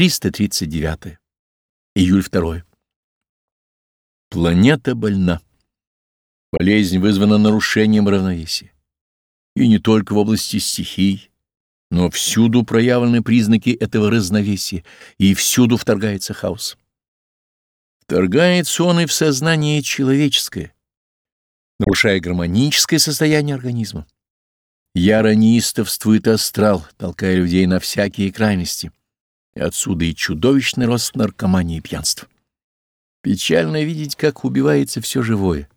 339. Июль 2. Планета больна. Болезнь вызвана нарушением равновесия. И не только в области стихий, но всюду проявлены признаки этого разновесия, и всюду вторгается хаос. Вторгается он и в сознание человеческое, нарушая гармоническое состояние организма. Яро неистовствует астрал, толкая людей на всякие крайности, отсюда и чудовищный рост наркомании и пьянства. Печально видеть, как убивается все живое,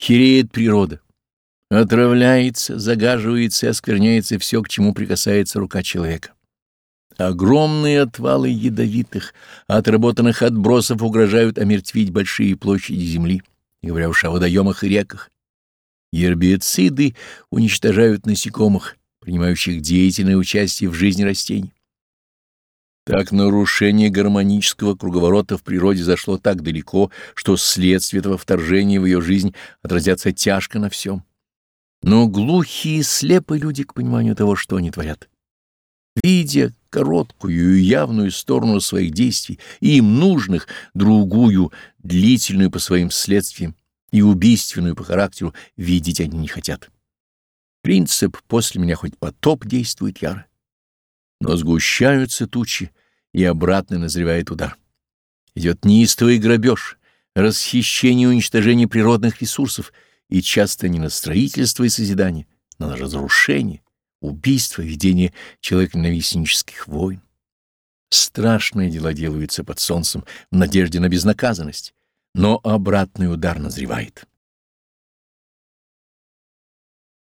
хереет природа, отравляется, загаживается и оскверняется все, к чему прикасается рука человека. Огромные отвалы ядовитых, отработанных отбросов угрожают омертвить большие площади земли, не говоря уж о водоемах и реках. Гербициды уничтожают насекомых, принимающих деятельное участие в жизни растений. Так нарушение гармонического круговорота в природе зашло так далеко, что следствия этого вторжения в ее жизнь отразятся тяжко на всем. Но глухие и слепы люди к пониманию того, что они творят. Видя короткую и явную сторону своих действий, им нужных, другую, длительную по своим следствиям и убийственную по характеру, видеть они не хотят. Принцип «после меня хоть потоп» действует яро. Но сгущаются тучи, и обратно назревает удар. Идет неистовый грабеж, расхищение и уничтожение природных ресурсов, и часто не на строительство и созидание, но на разрушение, убийство, ведение человеконенавистнических войн. Страшные дела делаются под солнцем в надежде на безнаказанность, но обратный удар назревает.